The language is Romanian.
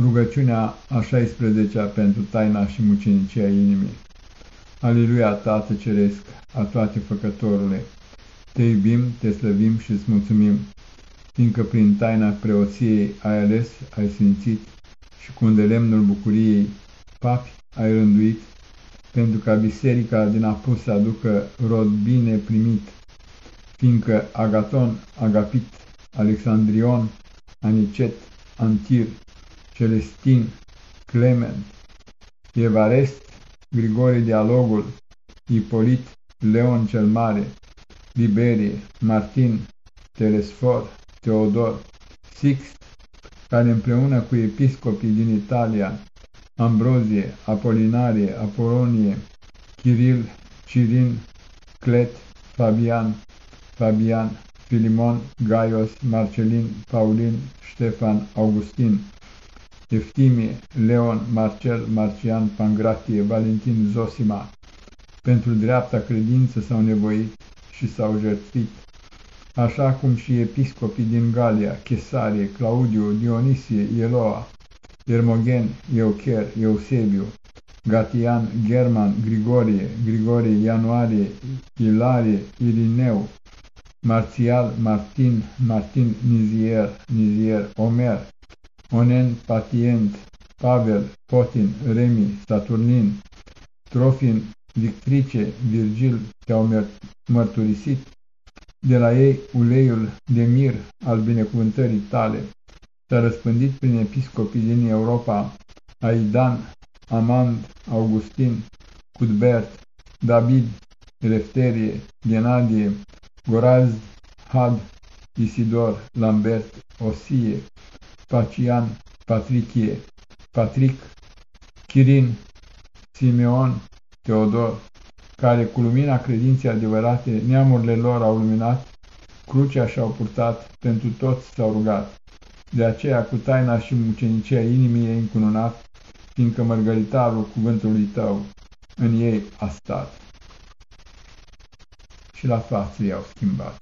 Rugăciunea a 16-a pentru taina și mucenicia inimii. Aleluia, Tată Ceresc, a toate Făcătorule! Te iubim, te slăvim și îți mulțumim, fiindcă prin taina preoției ai ales, ai sfințit și cu lemnul bucuriei papi ai rânduit, pentru ca biserica din apus să aducă rod bine primit, fiindcă Agaton, Agapit, Alexandrion, Anicet, Antir, Celestin, Clement, Evarest, Grigore Dialogul, Ipolit, Leon cel Mare, Liberie, Martin, Telesfor, Teodor, Sixt, care împreună cu episcopii din Italia, Ambrozie, Apolinarie, Apolonie, Chiril, Cirin, Clet, Fabian, Fabian, Filimon, Gaios, Marcelin, Paulin, Ștefan, Augustin, Eftimie, Leon, Marcel, Marcian, Pangratie, Valentin, Zosima, pentru dreapta credință s-au nevoit și s-au jertfit, așa cum și episcopii din Galia, Chesarie, Claudiu, Dionisie, Eloa, Ermogen, Eucher, Eusebiu, Gatian, German, Grigorie, Grigorie, Ianuarie, Ilarie, Irineu, Marțial, Martin, Martin, Nizier, Nizier, Omer, Onen, Patient, Pavel, Potin, Remi, Saturnin, Trofin, Victrice, Virgil te-au mărturisit, de la ei uleiul de mir al binecuvântării tale s-a răspândit prin episcopii din Europa, Aidan, Amand, Augustin, Cudbert, David, Elefterie, Genadie, Goraz, Had, Isidor, Lambert, Osie, Pacian, Patrichie, Patrick, Chirin, Simeon, Teodor, care cu lumina credinței adevărate neamurile lor au luminat, crucea și-au purtat, pentru toți s-au rugat. De aceea cu taina și mucenicia inimii ei încununat, fiindcă mărgăritarul cuvântului tău în ei a stat. Și la față i-au schimbat.